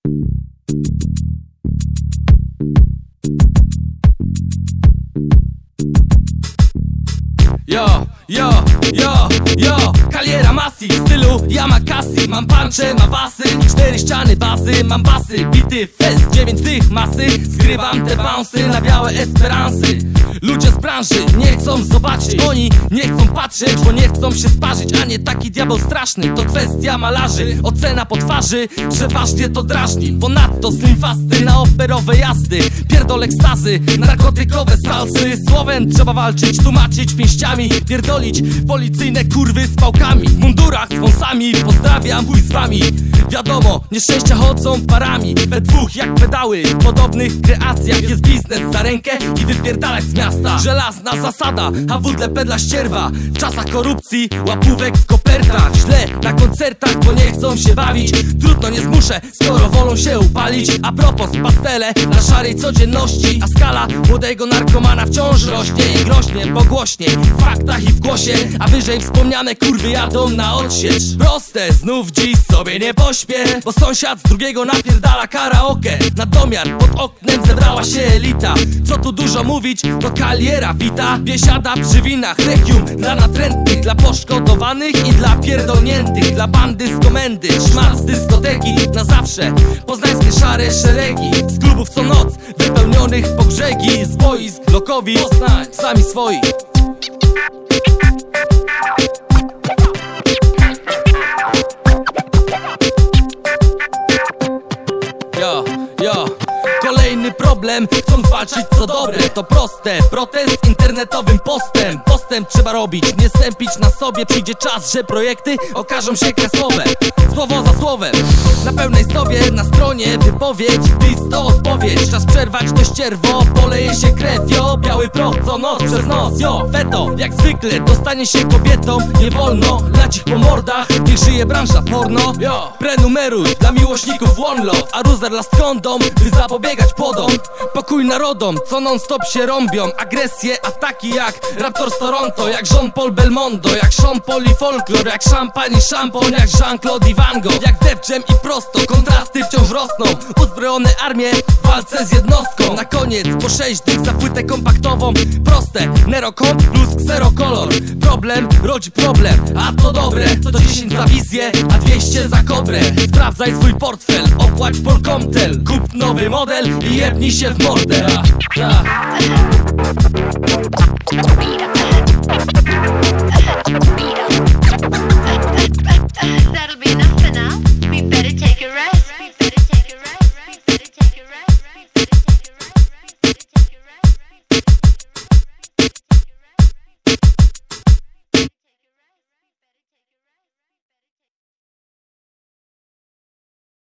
Yo, yo, yo, yo. Kaliera Masi, w stylu Yamakasi. Mam pancze, ma basy, cztery ściany bazy. Mam basy, bity fest, dziewięć tych masy. Zgrywam te bouncy na białe esperansy Ludzie z branży nie chcą zobaczyć. Oni nie chcą patrzeć, bo nie chcą się sparzyć A nie taki diabeł straszny, to kwestia malarzy. Ocena po twarzy, przeważnie to drażni. Ponadto slim fasty na operowe jazdy. Pierdol ekstazy, narkotykowe salsy. Słowem trzeba walczyć, tłumaczyć pięściami. Pierdolić policyjne kurwy z pałkami. W mundurach z wąsami, pozdrawiam, chuj z wami Wiadomo, nieszczęścia chodzą parami We dwóch jak pedały, w podobnych kreacjach Jest biznes za rękę i wypierdalać z miasta. Żelazna zasada, a wódle pedla ścierwa. W czasach korupcji, łapówek w kopertach. Źle na koncertach, bo nie chcą się bawić. Trudno nie zmuszę, skoro wolą się upalić. A propos pastele na szarej codzienności. A skala młodego narkomana wciąż rośnie I groźnie, bo głośniej w faktach i w głosie. A wyżej wspomniane kurwy jadą na odsiecz. Proste, znów dziś sobie nie pośpię Bo sąsiad z drugiego napierdala karaoke. Na domiar pod oknem zebrała się elita. Co tu dużo mówić, to kaliera wita. Biesiada przy winach, regium dla natrętnych Dla poszkodowanych i dla pierdolniętych Dla bandy z komendy, szmal z dyskoteki Na zawsze. Poznańskie szare szeregi Z klubów co noc, wypełnionych po brzegi Z boisk, lokowisk, sami swoi walczyć co dobre To proste, protest internetowym postem. Postęp trzeba robić, nie sępić na sobie. Przyjdzie czas, że projekty okażą się kresowe. Słowo za słowem, na pełnej sobie Na stronie wypowiedź, list to odpowiedź. Czas przerwać to ścierwo, poleje się krew Jo, biały proch co noc przez nos Jo, weto, jak zwykle dostanie się kobietom Nie wolno lać ich po mordach. Niech żyje branża porno. Jo, prenumeruj dla miłośników one love A ruzer last kondom, by zapobiegać podom Pokój co non stop się rąbią. Agresje, ataki jak Raptor z Toronto Jak Jean-Paul Belmondo, jak Sean Paul i folklor Jak szampan i szampon, jak Jean-Claude i Van Gogh Jak Jam i prosto, kontrasty wciąż rosną. Uzbrojone armie w walce z jednostką. Na koniec po sześć dych za płytę kompaktową. Proste, Nerocomp plus Xerocolor Problem rodzi problem, a to dobre. To 10 za wizję, a 200 za kobrę Sprawdzaj swój portfel, opłać Polkomtel Kup nowy model i jebnij się w mordę.